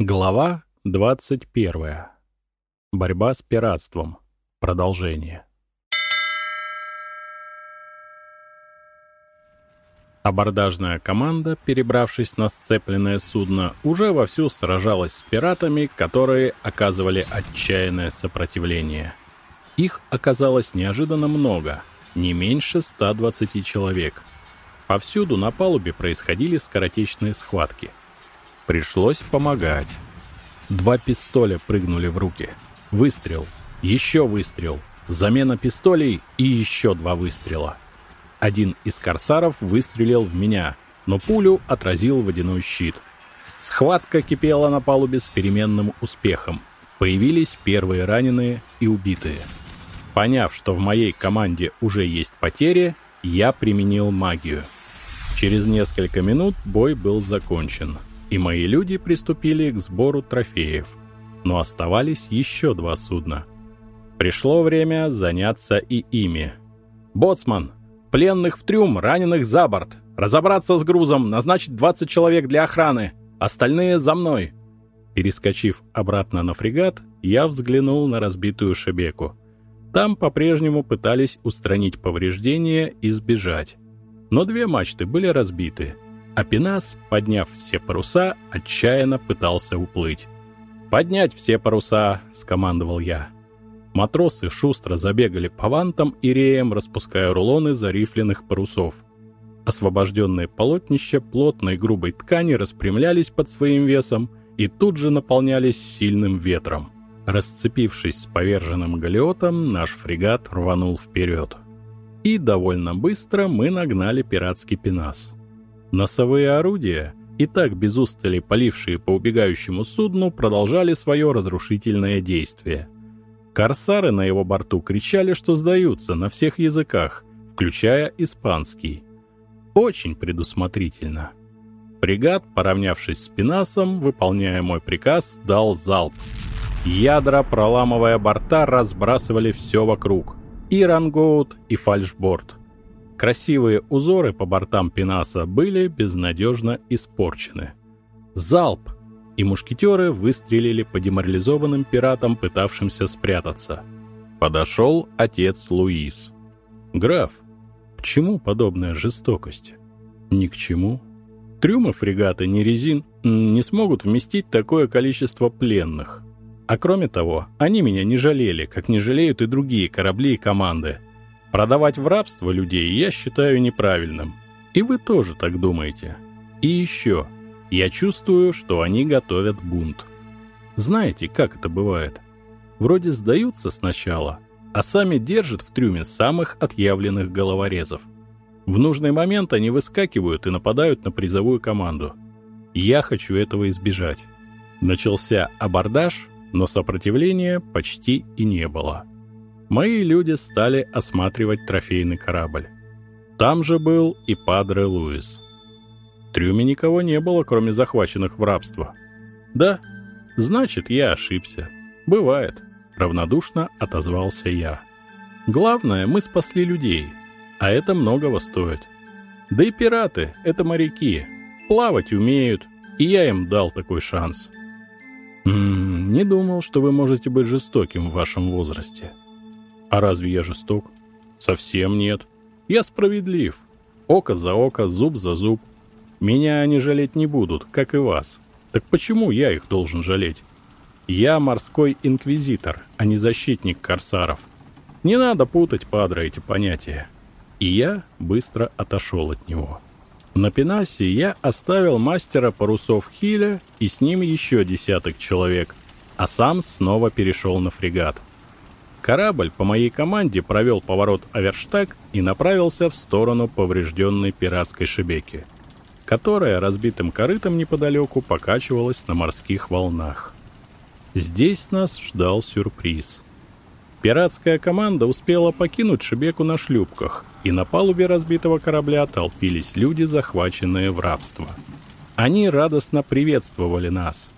Глава 21. Борьба с пиратством. Продолжение. Абордажная команда, перебравшись на сцепленное судно, уже вовсю сражалась с пиратами, которые оказывали отчаянное сопротивление. Их оказалось неожиданно много, не меньше 120 человек. Повсюду на палубе происходили скоротечные схватки – Пришлось помогать. Два пистоля прыгнули в руки. Выстрел. Еще выстрел. Замена пистолей и еще два выстрела. Один из корсаров выстрелил в меня, но пулю отразил водяной щит. Схватка кипела на палубе с переменным успехом. Появились первые раненые и убитые. Поняв, что в моей команде уже есть потери, я применил магию. Через несколько минут бой был закончен и мои люди приступили к сбору трофеев. Но оставались еще два судна. Пришло время заняться и ими. «Боцман! Пленных в трюм, раненых за борт! Разобраться с грузом, назначить 20 человек для охраны! Остальные за мной!» Перескочив обратно на фрегат, я взглянул на разбитую шебеку. Там по-прежнему пытались устранить повреждения и сбежать. Но две мачты были разбиты — а Пенас, подняв все паруса, отчаянно пытался уплыть. «Поднять все паруса!» — скомандовал я. Матросы шустро забегали по вантам и реям, распуская рулоны зарифленных парусов. Освобожденные полотнища плотной грубой ткани распрямлялись под своим весом и тут же наполнялись сильным ветром. Расцепившись с поверженным галеотом, наш фрегат рванул вперед. И довольно быстро мы нагнали пиратский пенас. Носовые орудия, и так без устали полившие по убегающему судну, продолжали свое разрушительное действие. Корсары на его борту кричали, что сдаются на всех языках, включая испанский. Очень предусмотрительно. Фрегат, поравнявшись с Пенасом, выполняя мой приказ, дал залп. Ядра, проламывая борта, разбрасывали все вокруг. И рангоут, и фальшборд. Красивые узоры по бортам Пенаса были безнадежно испорчены. Залп! И мушкетеры выстрелили по деморализованным пиратам, пытавшимся спрятаться. Подошел отец Луис. «Граф, к чему подобная жестокость?» «Ни к чему. Трюмы фрегаты не резин не смогут вместить такое количество пленных. А кроме того, они меня не жалели, как не жалеют и другие корабли и команды. Продавать в рабство людей я считаю неправильным. И вы тоже так думаете. И еще, я чувствую, что они готовят бунт. Знаете, как это бывает? Вроде сдаются сначала, а сами держат в трюме самых отъявленных головорезов. В нужный момент они выскакивают и нападают на призовую команду. Я хочу этого избежать. Начался абордаж, но сопротивления почти и не было мои люди стали осматривать трофейный корабль. Там же был и Падре Луис. В трюме никого не было, кроме захваченных в рабство. Да, значит, я ошибся. Бывает, равнодушно отозвался я. Главное, мы спасли людей, а это многого стоит. Да и пираты — это моряки, плавать умеют, и я им дал такой шанс. М -м, не думал, что вы можете быть жестоким в вашем возрасте. А разве я жесток? Совсем нет. Я справедлив. Око за око, зуб за зуб. Меня они жалеть не будут, как и вас. Так почему я их должен жалеть? Я морской инквизитор, а не защитник корсаров. Не надо путать, падра, эти понятия. И я быстро отошел от него. На Пенасе я оставил мастера парусов Хиля и с ним еще десяток человек, а сам снова перешел на фрегат. Корабль по моей команде провел поворот Аверштаг и направился в сторону поврежденной пиратской шебеки, которая разбитым корытом неподалеку покачивалась на морских волнах. Здесь нас ждал сюрприз. Пиратская команда успела покинуть шебеку на шлюпках, и на палубе разбитого корабля толпились люди, захваченные в рабство. Они радостно приветствовали нас —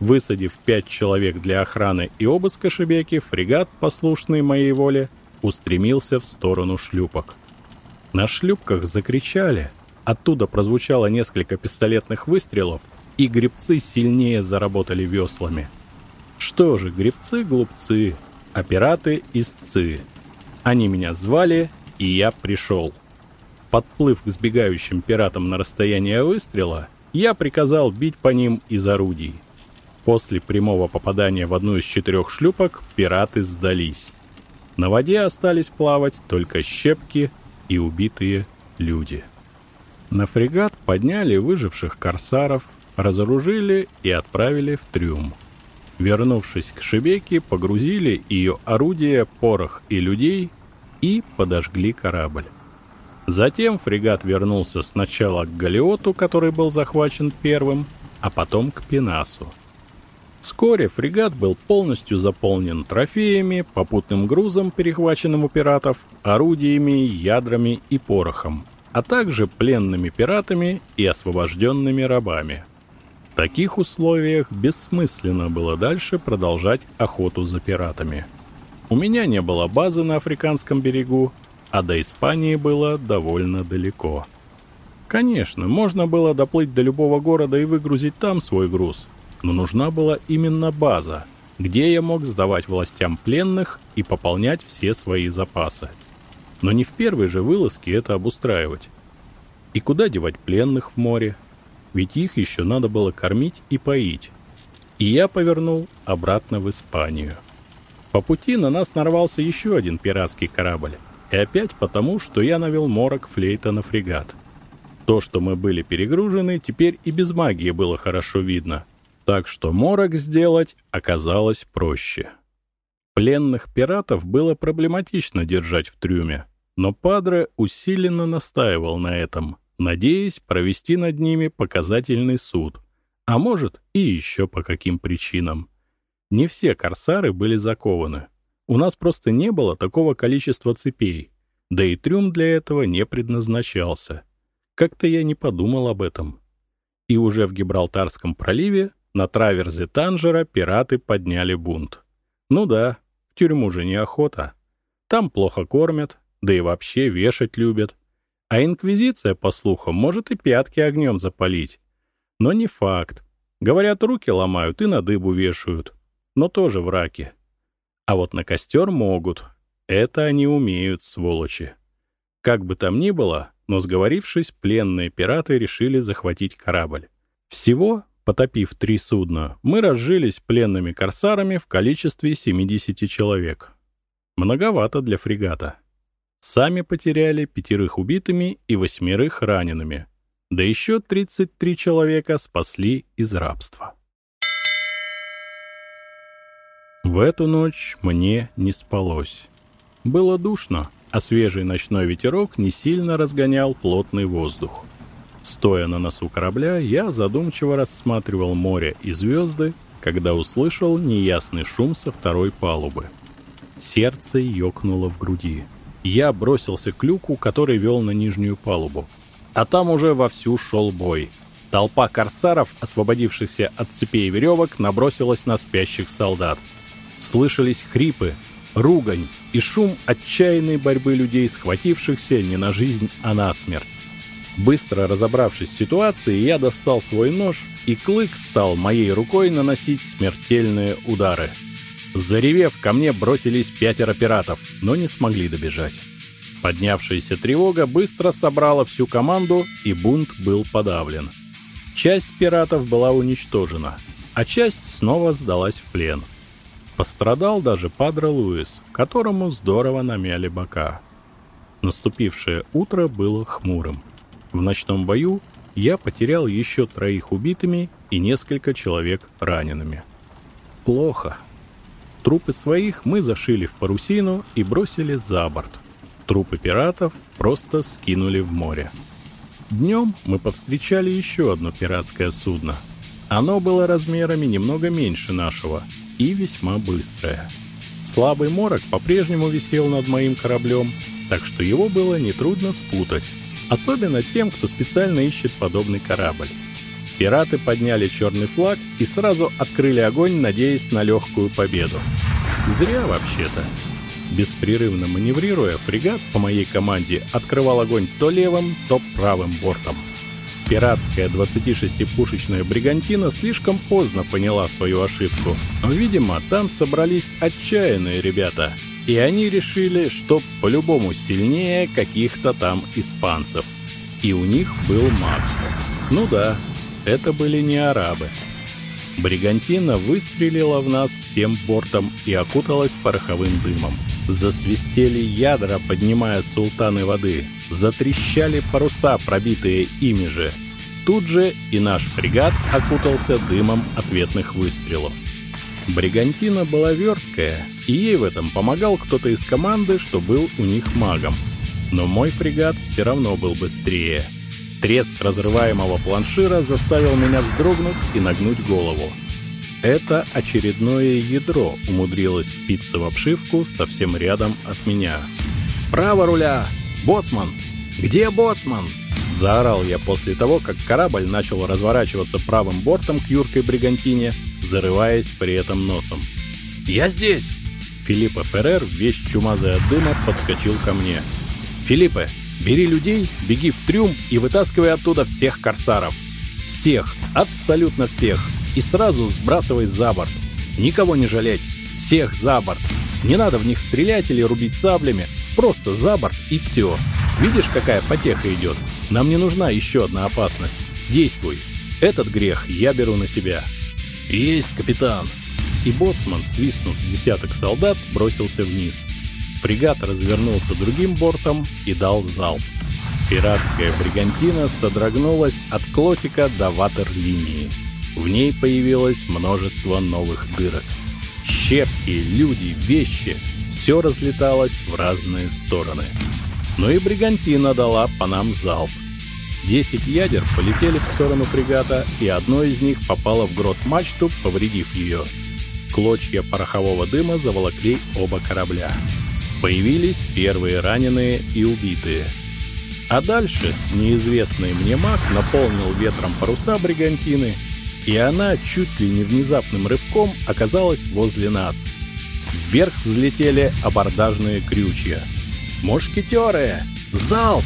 Высадив пять человек для охраны и обыска Шебеки, фрегат, послушный моей воле, устремился в сторону шлюпок. На шлюпках закричали, оттуда прозвучало несколько пистолетных выстрелов, и гребцы сильнее заработали веслами. Что же, гребцы глупцы, а пираты истцы. Они меня звали, и я пришел. Подплыв к сбегающим пиратам на расстояние выстрела, я приказал бить по ним из орудий. После прямого попадания в одну из четырех шлюпок пираты сдались. На воде остались плавать только щепки и убитые люди. На фрегат подняли выживших корсаров, разоружили и отправили в трюм. Вернувшись к Шебеке, погрузили ее орудия, порох и людей и подожгли корабль. Затем фрегат вернулся сначала к Галиоту, который был захвачен первым, а потом к Пенасу. Вскоре фрегат был полностью заполнен трофеями, попутным грузом, перехваченным у пиратов, орудиями, ядрами и порохом, а также пленными пиратами и освобожденными рабами. В таких условиях бессмысленно было дальше продолжать охоту за пиратами. У меня не было базы на африканском берегу, а до Испании было довольно далеко. Конечно, можно было доплыть до любого города и выгрузить там свой груз, но нужна была именно база, где я мог сдавать властям пленных и пополнять все свои запасы. Но не в первой же вылазке это обустраивать. И куда девать пленных в море? Ведь их еще надо было кормить и поить. И я повернул обратно в Испанию. По пути на нас нарвался еще один пиратский корабль. И опять потому, что я навел морок флейта на фрегат. То, что мы были перегружены, теперь и без магии было хорошо видно. Так что морок сделать оказалось проще. Пленных пиратов было проблематично держать в трюме, но Падре усиленно настаивал на этом, надеясь провести над ними показательный суд, а может и еще по каким причинам. Не все корсары были закованы. У нас просто не было такого количества цепей, да и трюм для этого не предназначался. Как-то я не подумал об этом. И уже в Гибралтарском проливе на траверзе Танжера пираты подняли бунт. Ну да, в тюрьму же неохота. Там плохо кормят, да и вообще вешать любят. А инквизиция, по слухам, может и пятки огнем запалить. Но не факт. Говорят, руки ломают и на дыбу вешают. Но тоже враки. А вот на костер могут. Это они умеют, сволочи. Как бы там ни было, но сговорившись, пленные пираты решили захватить корабль. Всего Потопив три судна, мы разжились пленными корсарами в количестве 70 человек. Многовато для фрегата. Сами потеряли пятерых убитыми и восьмерых ранеными. Да еще 33 человека спасли из рабства. В эту ночь мне не спалось. Было душно, а свежий ночной ветерок не сильно разгонял плотный воздух. Стоя на носу корабля, я задумчиво рассматривал море и звезды, когда услышал неясный шум со второй палубы. Сердце ёкнуло в груди. Я бросился к люку, который вел на нижнюю палубу. А там уже вовсю шел бой. Толпа корсаров, освободившихся от цепей и веревок, набросилась на спящих солдат. Слышались хрипы, ругань и шум отчаянной борьбы людей, схватившихся не на жизнь, а на смерть. Быстро разобравшись в ситуации, я достал свой нож, и клык стал моей рукой наносить смертельные удары. Заревев, ко мне бросились пятеро пиратов, но не смогли добежать. Поднявшаяся тревога быстро собрала всю команду, и бунт был подавлен. Часть пиратов была уничтожена, а часть снова сдалась в плен. Пострадал даже Падре Луис, которому здорово намяли бока. Наступившее утро было хмурым. В ночном бою я потерял еще троих убитыми и несколько человек ранеными. Плохо. Трупы своих мы зашили в парусину и бросили за борт. Трупы пиратов просто скинули в море. Днем мы повстречали еще одно пиратское судно. Оно было размерами немного меньше нашего и весьма быстрое. Слабый морок по-прежнему висел над моим кораблем, так что его было нетрудно спутать Особенно тем, кто специально ищет подобный корабль. Пираты подняли черный флаг и сразу открыли огонь, надеясь на легкую победу. Зря вообще-то. Беспрерывно маневрируя, фрегат по моей команде открывал огонь то левым, то правым бортом. Пиратская 26-пушечная бригантина слишком поздно поняла свою ошибку. Видимо, там собрались отчаянные ребята. И они решили, что по-любому сильнее каких-то там испанцев. И у них был маг. Ну да, это были не арабы. Бригантина выстрелила в нас всем бортом и окуталась пороховым дымом. Засвистели ядра, поднимая султаны воды. Затрещали паруса, пробитые ими же. Тут же и наш фрегат окутался дымом ответных выстрелов. Бригантина была верткая, и ей в этом помогал кто-то из команды, что был у них магом. Но мой фрегат все равно был быстрее — Треск разрываемого планшира заставил меня вздрогнуть и нагнуть голову. Это очередное ядро умудрилось впиться в обшивку совсем рядом от меня. «Право руля! Боцман! Где боцман?» Заорал я после того, как корабль начал разворачиваться правым бортом к юркой бригантине, зарываясь при этом носом. «Я здесь!» Филиппа Феррер, весь чумазый от дыма, подскочил ко мне. «Филиппе, Бери людей, беги в трюм и вытаскивай оттуда всех корсаров. Всех, абсолютно всех. И сразу сбрасывай за борт. Никого не жалеть. Всех за борт. Не надо в них стрелять или рубить саблями. Просто за борт и все. Видишь, какая потеха идет? Нам не нужна еще одна опасность. Действуй. Этот грех я беру на себя. Есть, капитан. И боцман, свистнув с десяток солдат, бросился вниз. Фрегат развернулся другим бортом и дал залп. Пиратская бригантина содрогнулась от клотика до ватерлинии. В ней появилось множество новых дырок. Щепки, люди, вещи — все разлеталось в разные стороны. Но и бригантина дала по нам залп. Десять ядер полетели в сторону фрегата, и одно из них попало в грот мачту, повредив ее. Клочья порохового дыма заволокли оба корабля. Появились первые раненые и убитые. А дальше неизвестный мне маг наполнил ветром паруса бригантины, и она чуть ли не внезапным рывком оказалась возле нас. Вверх взлетели абордажные крючья. «Мушкетеры! Залп!»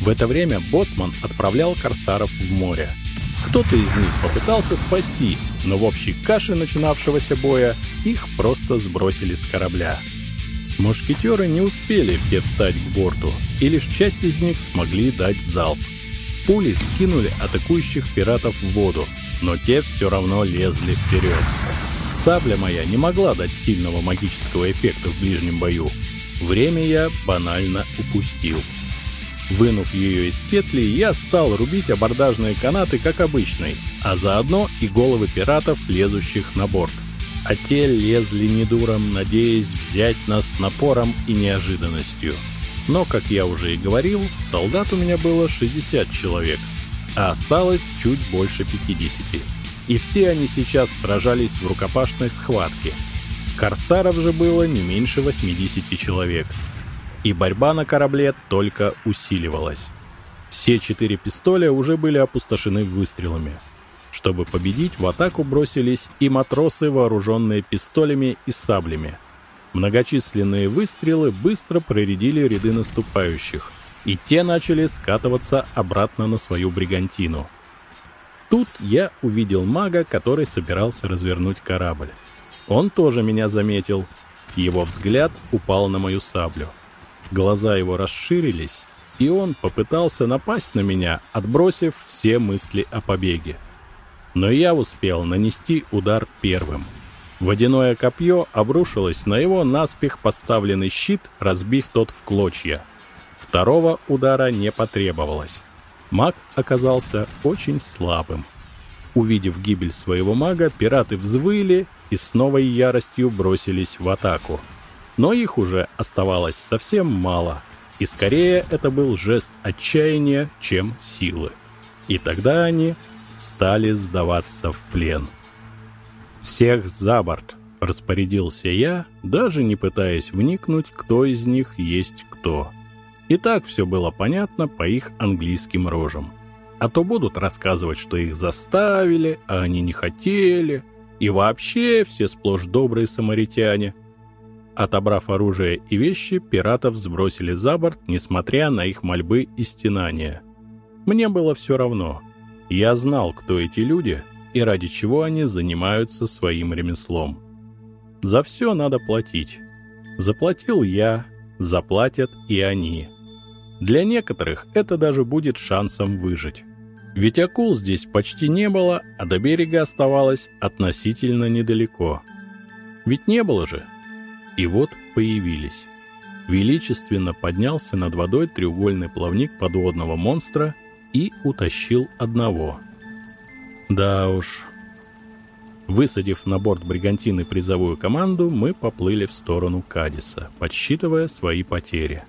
В это время боцман отправлял корсаров в море. Кто-то из них попытался спастись, но в общей каше начинавшегося боя их просто сбросили с корабля. Мушкетеры не успели все встать к борту, и лишь часть из них смогли дать залп. Пули скинули атакующих пиратов в воду, но те все равно лезли вперед. Сабля моя не могла дать сильного магического эффекта в ближнем бою. Время я банально упустил. Вынув ее из петли, я стал рубить абордажные канаты, как обычный, а заодно и головы пиратов, лезущих на борт а те лезли недуром, надеясь взять нас напором и неожиданностью. Но, как я уже и говорил, солдат у меня было 60 человек, а осталось чуть больше 50. И все они сейчас сражались в рукопашной схватке. Корсаров же было не меньше 80 человек. И борьба на корабле только усиливалась. Все четыре пистоля уже были опустошены выстрелами. Чтобы победить, в атаку бросились и матросы, вооруженные пистолями и саблями. Многочисленные выстрелы быстро проредили ряды наступающих, и те начали скатываться обратно на свою бригантину. Тут я увидел мага, который собирался развернуть корабль. Он тоже меня заметил. Его взгляд упал на мою саблю. Глаза его расширились, и он попытался напасть на меня, отбросив все мысли о побеге но я успел нанести удар первым. Водяное копье обрушилось на его наспех поставленный щит, разбив тот в клочья. Второго удара не потребовалось. Маг оказался очень слабым. Увидев гибель своего мага, пираты взвыли и с новой яростью бросились в атаку. Но их уже оставалось совсем мало, и скорее это был жест отчаяния, чем силы. И тогда они стали сдаваться в плен. «Всех за борт!» — распорядился я, даже не пытаясь вникнуть, кто из них есть кто. И так все было понятно по их английским рожам. А то будут рассказывать, что их заставили, а они не хотели, и вообще все сплошь добрые самаритяне. Отобрав оружие и вещи, пиратов сбросили за борт, несмотря на их мольбы и стенания — Мне было все равно. Я знал, кто эти люди и ради чего они занимаются своим ремеслом. За все надо платить. Заплатил я, заплатят и они. Для некоторых это даже будет шансом выжить. Ведь акул здесь почти не было, а до берега оставалось относительно недалеко. Ведь не было же. И вот появились. Величественно поднялся над водой треугольный плавник подводного монстра и утащил одного. Да уж. Высадив на борт бригантины призовую команду, мы поплыли в сторону Кадиса, подсчитывая свои потери.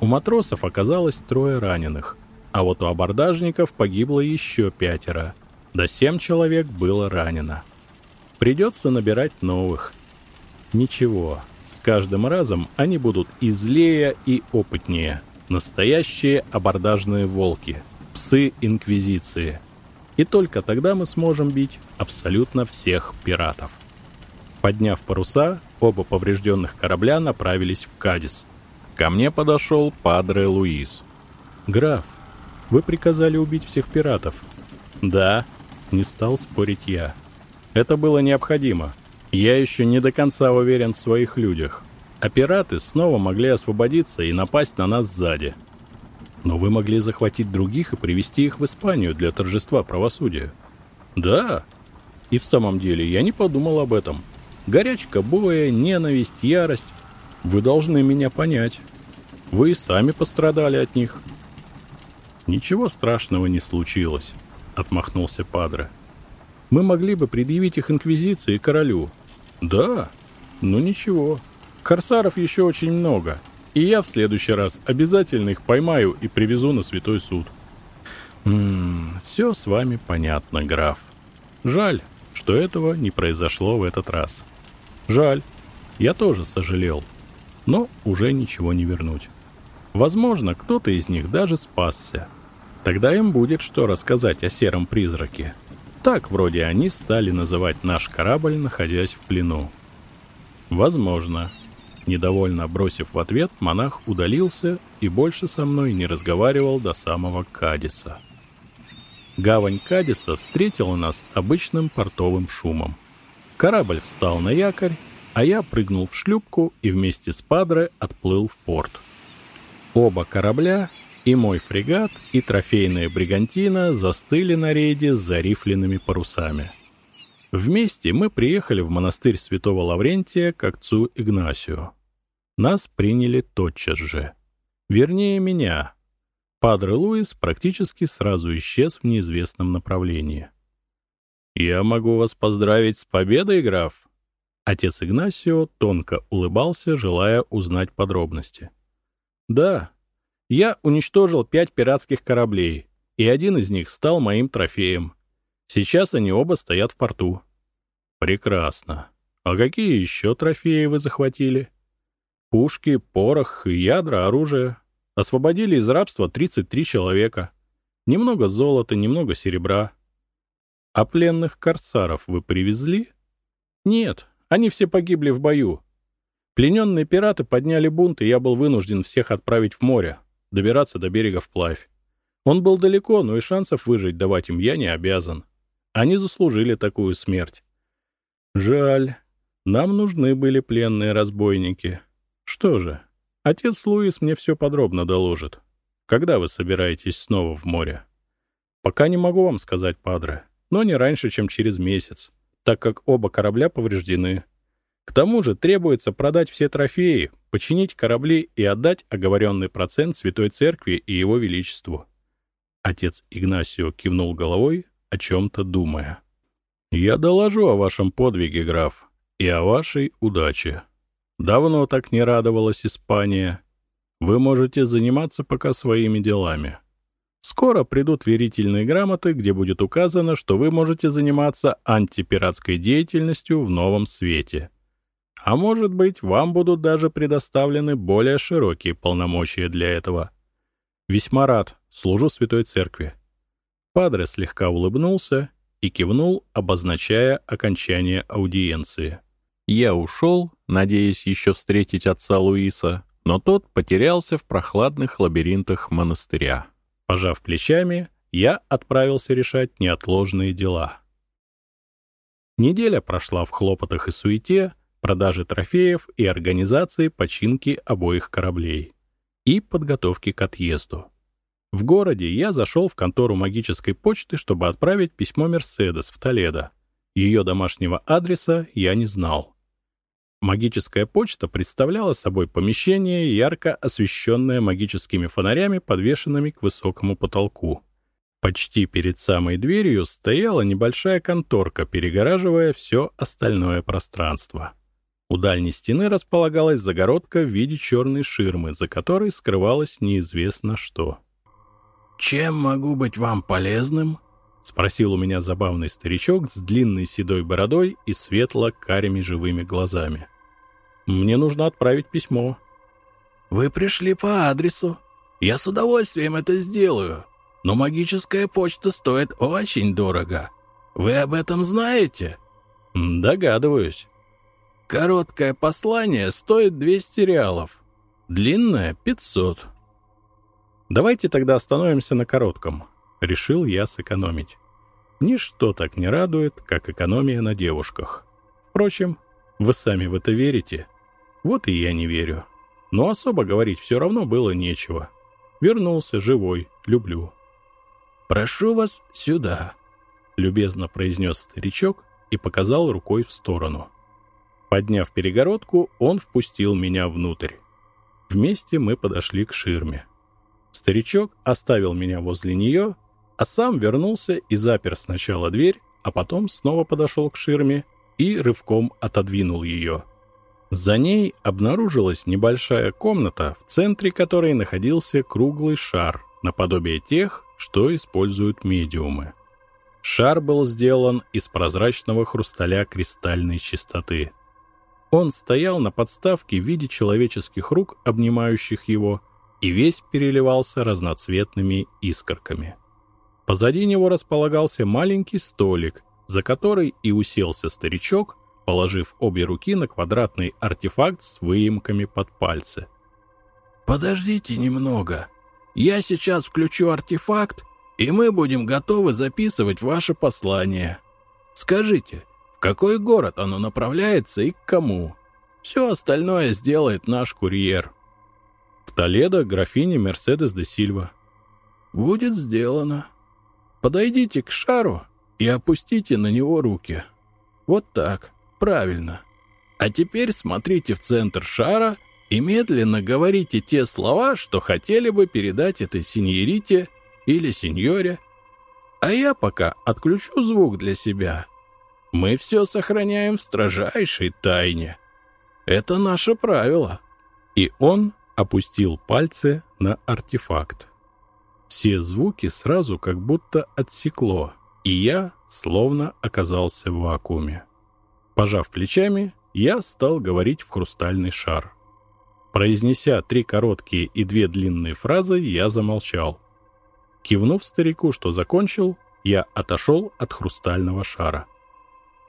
У матросов оказалось трое раненых, а вот у абордажников погибло еще пятеро. До семь человек было ранено. Придется набирать новых. Ничего, с каждым разом они будут и злее, и опытнее. Настоящие абордажные волки, псы Инквизиции. И только тогда мы сможем бить абсолютно всех пиратов. Подняв паруса, оба поврежденных корабля направились в Кадис. Ко мне подошел Падре Луис. «Граф, вы приказали убить всех пиратов?» «Да», — не стал спорить я. «Это было необходимо. Я еще не до конца уверен в своих людях. А пираты снова могли освободиться и напасть на нас сзади. Но вы могли захватить других и привести их в Испанию для торжества правосудия. Да. И в самом деле я не подумал об этом. Горячка боя, ненависть, ярость. Вы должны меня понять. Вы и сами пострадали от них. Ничего страшного не случилось, отмахнулся Падре. Мы могли бы предъявить их инквизиции и королю. Да, ну ничего. Корсаров еще очень много, и я в следующий раз обязательно их поймаю и привезу на Святой Суд. Ммм, все с вами понятно, граф. Жаль, что этого не произошло в этот раз. Жаль, я тоже сожалел, но уже ничего не вернуть. Возможно, кто-то из них даже спасся. Тогда им будет что рассказать о сером призраке. Так вроде они стали называть наш корабль, находясь в плену. Возможно. Недовольно бросив в ответ, монах удалился и больше со мной не разговаривал до самого Кадиса. Гавань Кадиса встретила нас обычным портовым шумом. Корабль встал на якорь, а я прыгнул в шлюпку и вместе с Падре отплыл в порт. Оба корабля, и мой фрегат, и трофейная бригантина застыли на рейде с зарифленными парусами. Вместе мы приехали в монастырь святого Лаврентия к отцу Игнасию. Нас приняли тотчас же. Вернее, меня. Падре Луис практически сразу исчез в неизвестном направлении. «Я могу вас поздравить с победой, граф!» Отец Игнасио тонко улыбался, желая узнать подробности. «Да, я уничтожил пять пиратских кораблей, и один из них стал моим трофеем. Сейчас они оба стоят в порту». «Прекрасно. А какие еще трофеи вы захватили?» Пушки, порох ядра, оружие. Освободили из рабства 33 человека. Немного золота, немного серебра. А пленных корсаров вы привезли? Нет, они все погибли в бою. Плененные пираты подняли бунт, и я был вынужден всех отправить в море, добираться до берега вплавь. Он был далеко, но и шансов выжить давать им я не обязан. Они заслужили такую смерть. Жаль. Нам нужны были пленные разбойники. Что же, отец Луис мне все подробно доложит. Когда вы собираетесь снова в море? Пока не могу вам сказать, падре, но не раньше, чем через месяц, так как оба корабля повреждены. К тому же требуется продать все трофеи, починить корабли и отдать оговоренный процент Святой Церкви и Его Величеству. Отец Игнасио кивнул головой, о чем-то думая. «Я доложу о вашем подвиге, граф, и о вашей удаче», Давно так не радовалась Испания. Вы можете заниматься пока своими делами. Скоро придут верительные грамоты, где будет указано, что вы можете заниматься антипиратской деятельностью в новом свете. А может быть, вам будут даже предоставлены более широкие полномочия для этого. Весьма рад, служу Святой Церкви. Падре слегка улыбнулся и кивнул, обозначая окончание аудиенции. Я ушел, надеясь еще встретить отца Луиса, но тот потерялся в прохладных лабиринтах монастыря. Пожав плечами, я отправился решать неотложные дела. Неделя прошла в хлопотах и суете, продаже трофеев и организации починки обоих кораблей и подготовки к отъезду. В городе я зашел в контору магической почты, чтобы отправить письмо «Мерседес» в Толедо. Ее домашнего адреса я не знал. Магическая почта представляла собой помещение, ярко освещенное магическими фонарями, подвешенными к высокому потолку. Почти перед самой дверью стояла небольшая конторка, перегораживая все остальное пространство. У дальней стены располагалась загородка в виде черной ширмы, за которой скрывалось неизвестно что. «Чем могу быть вам полезным?» — спросил у меня забавный старичок с длинной седой бородой и светло-карими живыми глазами. «Мне нужно отправить письмо». «Вы пришли по адресу. Я с удовольствием это сделаю. Но магическая почта стоит очень дорого. Вы об этом знаете?» «Догадываюсь». Короткое послание стоит 200 реалов, длинное — 500. Давайте тогда остановимся на коротком. Решил я сэкономить. Ничто так не радует, как экономия на девушках. Впрочем, вы сами в это верите. Вот и я не верю. Но особо говорить все равно было нечего. Вернулся живой, люблю. «Прошу вас сюда», — любезно произнес старичок и показал рукой в сторону. Подняв перегородку, он впустил меня внутрь. Вместе мы подошли к ширме. Старичок оставил меня возле нее, а сам вернулся и запер сначала дверь, а потом снова подошел к ширме и рывком отодвинул ее. За ней обнаружилась небольшая комната, в центре которой находился круглый шар, наподобие тех, что используют медиумы. Шар был сделан из прозрачного хрусталя кристальной чистоты — он стоял на подставке в виде человеческих рук, обнимающих его, и весь переливался разноцветными искорками. Позади него располагался маленький столик, за который и уселся старичок, положив обе руки на квадратный артефакт с выемками под пальцы. «Подождите немного. Я сейчас включу артефакт, и мы будем готовы записывать ваше послание. Скажите, какой город оно направляется и к кому. Все остальное сделает наш курьер. В Толедо графиня Мерседес де Сильва. Будет сделано. Подойдите к шару и опустите на него руки. Вот так, правильно. А теперь смотрите в центр шара и медленно говорите те слова, что хотели бы передать этой сеньорите или сеньоре. А я пока отключу звук для себя мы все сохраняем в строжайшей тайне. Это наше правило. И он опустил пальцы на артефакт. Все звуки сразу как будто отсекло, и я словно оказался в вакууме. Пожав плечами, я стал говорить в хрустальный шар. Произнеся три короткие и две длинные фразы, я замолчал. Кивнув старику, что закончил, я отошел от хрустального шара.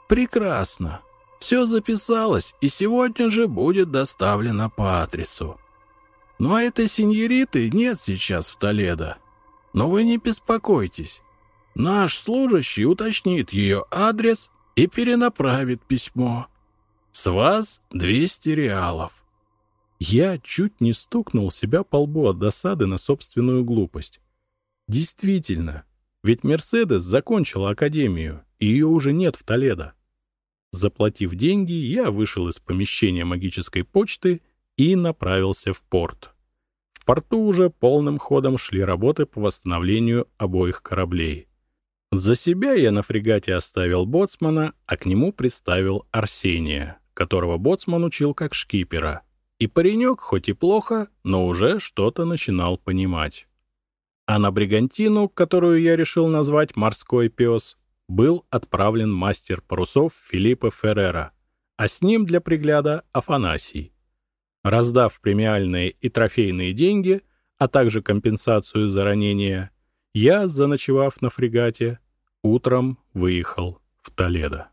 Прекрасно. Все записалось и сегодня же будет доставлено по адресу. Но этой сеньориты нет сейчас в Толедо. Но вы не беспокойтесь. Наш служащий уточнит ее адрес и перенаправит письмо. С вас 200 реалов. Я чуть не стукнул себя по лбу от досады на собственную глупость. Действительно, ведь Мерседес закончила академию, и ее уже нет в Толедо. Заплатив деньги, я вышел из помещения магической почты и направился в порт. В порту уже полным ходом шли работы по восстановлению обоих кораблей. За себя я на фрегате оставил боцмана, а к нему приставил Арсения, которого боцман учил как шкипера. И паренек, хоть и плохо, но уже что-то начинал понимать. А на бригантину, которую я решил назвать «Морской пес», был отправлен мастер парусов Филиппо Феррера, а с ним для пригляда Афанасий. Раздав премиальные и трофейные деньги, а также компенсацию за ранение, я, заночевав на фрегате, утром выехал в Толедо.